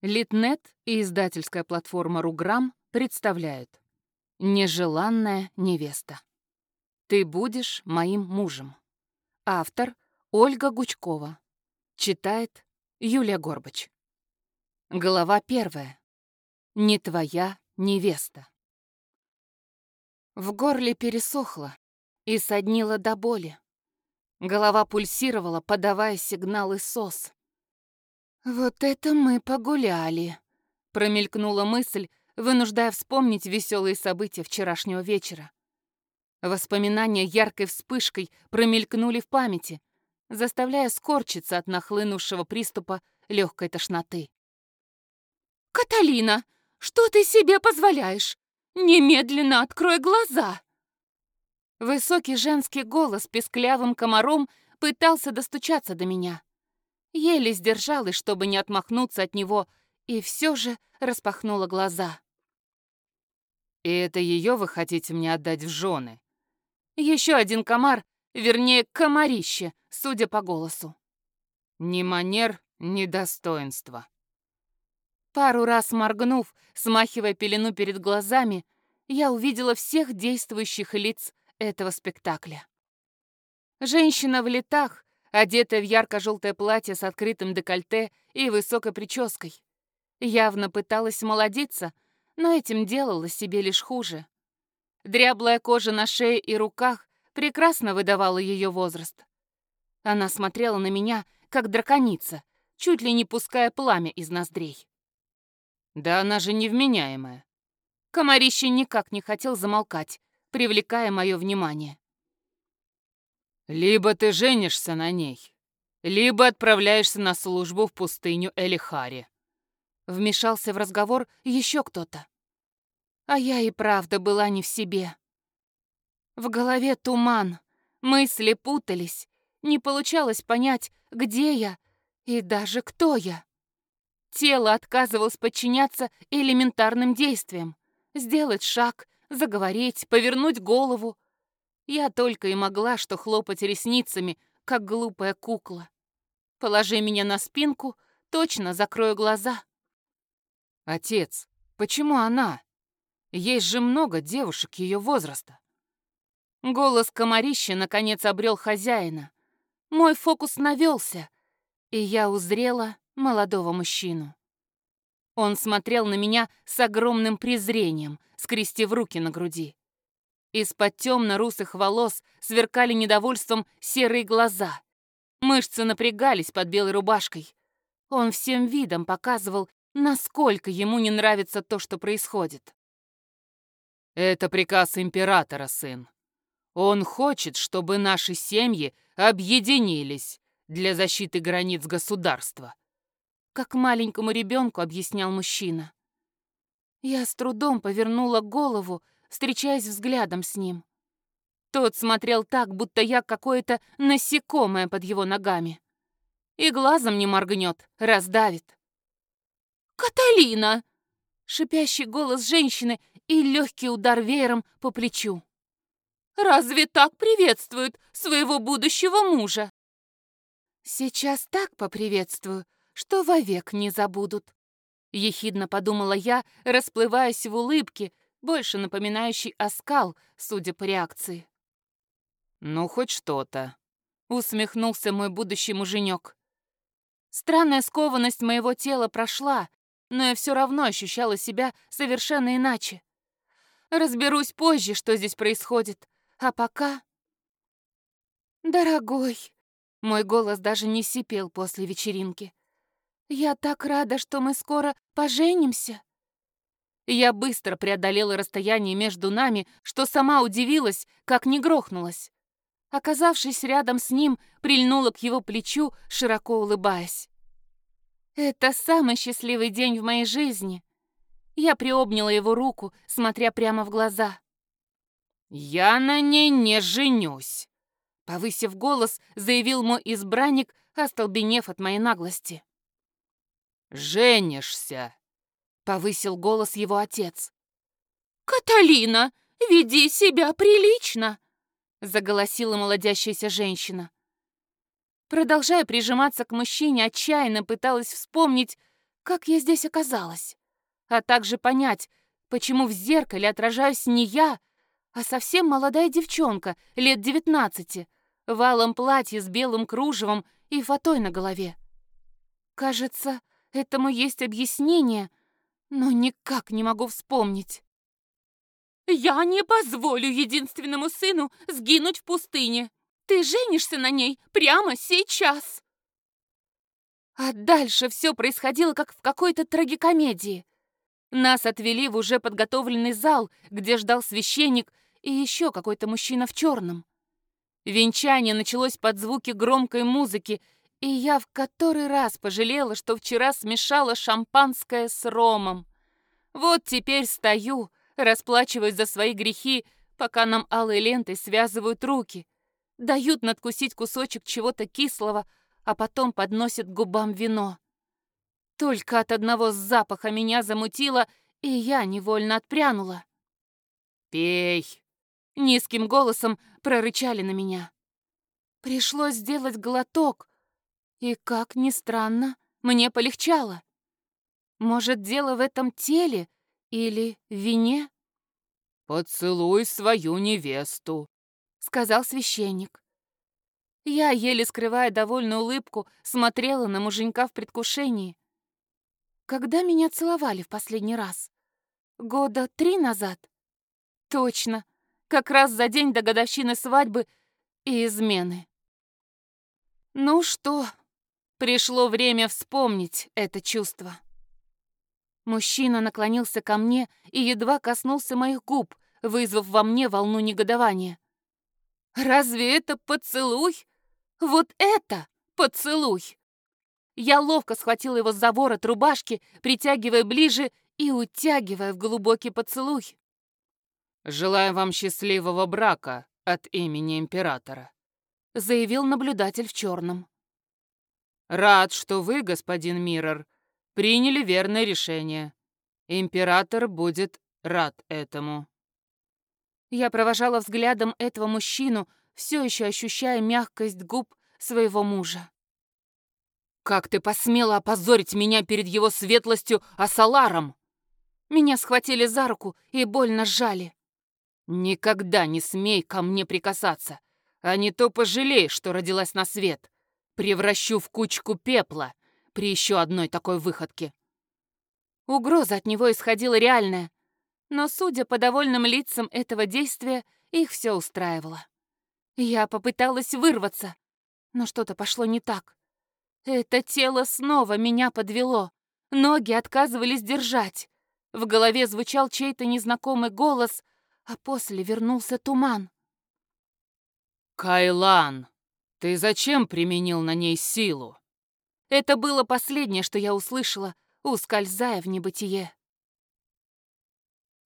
Литнет и издательская платформа «Руграм» представляют «Нежеланная невеста». Ты будешь моим мужем. Автор Ольга Гучкова. Читает Юлия Горбач. Глава первая. Не твоя невеста. В горле пересохло и соднило до боли. Голова пульсировала, подавая сигналы СОС. «Вот это мы погуляли», — промелькнула мысль, вынуждая вспомнить веселые события вчерашнего вечера. Воспоминания яркой вспышкой промелькнули в памяти, заставляя скорчиться от нахлынувшего приступа легкой тошноты. «Каталина, что ты себе позволяешь? Немедленно открой глаза!» Высокий женский голос песклявым комаром пытался достучаться до меня. Еле сдержалась, чтобы не отмахнуться от него, и все же распахнула глаза. «И это ее вы хотите мне отдать в жены?» Еще один комар, вернее, комарище, судя по голосу. Ни манер, ни достоинства. Пару раз моргнув, смахивая пелену перед глазами, я увидела всех действующих лиц этого спектакля. Женщина в летах, одетая в ярко-желтое платье с открытым декольте и высокой прической. Явно пыталась молодиться, но этим делала себе лишь хуже. Дряблая кожа на шее и руках прекрасно выдавала ее возраст. Она смотрела на меня, как драконица, чуть ли не пуская пламя из ноздрей. Да она же невменяемая. Комарище никак не хотел замолкать, привлекая мое внимание. Либо ты женишься на ней, либо отправляешься на службу в пустыню Элихари. Вмешался в разговор еще кто-то. А я и правда была не в себе. В голове туман, мысли путались, не получалось понять, где я и даже кто я. Тело отказывалось подчиняться элементарным действиям. Сделать шаг, заговорить, повернуть голову. Я только и могла что хлопать ресницами, как глупая кукла. Положи меня на спинку, точно закрою глаза. Отец, почему она? Есть же много девушек ее возраста. Голос комарища наконец обрел хозяина. Мой фокус навелся, и я узрела молодого мужчину. Он смотрел на меня с огромным презрением, скрестив руки на груди. Из-под темно-русых волос сверкали недовольством серые глаза. Мышцы напрягались под белой рубашкой. Он всем видом показывал, насколько ему не нравится то, что происходит. Это приказ императора, сын. Он хочет, чтобы наши семьи объединились для защиты границ государства. Как маленькому ребенку объяснял мужчина. Я с трудом повернула голову, встречаясь взглядом с ним. Тот смотрел так, будто я какое-то насекомое под его ногами. И глазом не моргнет, раздавит. «Каталина!» Шипящий голос женщины и легкий удар веером по плечу. «Разве так приветствуют своего будущего мужа?» «Сейчас так поприветствую, что вовек не забудут», — ехидно подумала я, расплываясь в улыбке, больше напоминающей оскал, судя по реакции. «Ну, хоть что-то», — усмехнулся мой будущий муженек. Странная скованность моего тела прошла, но я все равно ощущала себя совершенно иначе. Разберусь позже, что здесь происходит. А пока... Дорогой, мой голос даже не сипел после вечеринки. Я так рада, что мы скоро поженимся. Я быстро преодолела расстояние между нами, что сама удивилась, как не грохнулась. Оказавшись рядом с ним, прильнула к его плечу, широко улыбаясь. Это самый счастливый день в моей жизни. Я приобняла его руку, смотря прямо в глаза. «Я на ней не женюсь», — повысив голос, заявил мой избранник, остолбенев от моей наглости. «Женишься», — повысил голос его отец. «Каталина, веди себя прилично», — заголосила молодящаяся женщина. Продолжая прижиматься к мужчине, отчаянно пыталась вспомнить, как я здесь оказалась, а также понять, почему в зеркале отражаюсь не я, а совсем молодая девчонка, лет девятнадцати, в алом платье с белым кружевом и фатой на голове. Кажется, этому есть объяснение, но никак не могу вспомнить. «Я не позволю единственному сыну сгинуть в пустыне. Ты женишься на ней прямо сейчас!» А дальше все происходило, как в какой-то трагикомедии. Нас отвели в уже подготовленный зал, где ждал священник и еще какой-то мужчина в черном. Венчание началось под звуки громкой музыки, и я в который раз пожалела, что вчера смешала шампанское с ромом. Вот теперь стою, расплачиваюсь за свои грехи, пока нам алой лентой связывают руки, дают надкусить кусочек чего-то кислого, а потом подносят к губам вино. Только от одного запаха меня замутило, и я невольно отпрянула. «Пей!» — низким голосом прорычали на меня. Пришлось сделать глоток, и, как ни странно, мне полегчало. Может, дело в этом теле или вине? «Поцелуй свою невесту», — сказал священник. Я, еле скрывая довольную улыбку, смотрела на муженька в предвкушении. Когда меня целовали в последний раз? Года три назад? Точно, как раз за день до годовщины свадьбы и измены. Ну что, пришло время вспомнить это чувство. Мужчина наклонился ко мне и едва коснулся моих губ, вызвав во мне волну негодования. «Разве это поцелуй? Вот это поцелуй!» Я ловко схватила его за ворот рубашки, притягивая ближе и утягивая в глубокий поцелуй. «Желаю вам счастливого брака от имени императора», заявил наблюдатель в черном. «Рад, что вы, господин Миррор, приняли верное решение. Император будет рад этому». Я провожала взглядом этого мужчину, все еще ощущая мягкость губ своего мужа. «Как ты посмела опозорить меня перед его светлостью Асаларом?» Меня схватили за руку и больно сжали. «Никогда не смей ко мне прикасаться, а не то пожалей, что родилась на свет. Превращу в кучку пепла при еще одной такой выходке». Угроза от него исходила реальная, но, судя по довольным лицам этого действия, их все устраивало. Я попыталась вырваться, но что-то пошло не так. Это тело снова меня подвело, ноги отказывались держать. В голове звучал чей-то незнакомый голос, а после вернулся туман. «Кайлан, ты зачем применил на ней силу?» Это было последнее, что я услышала, ускользая в небытие.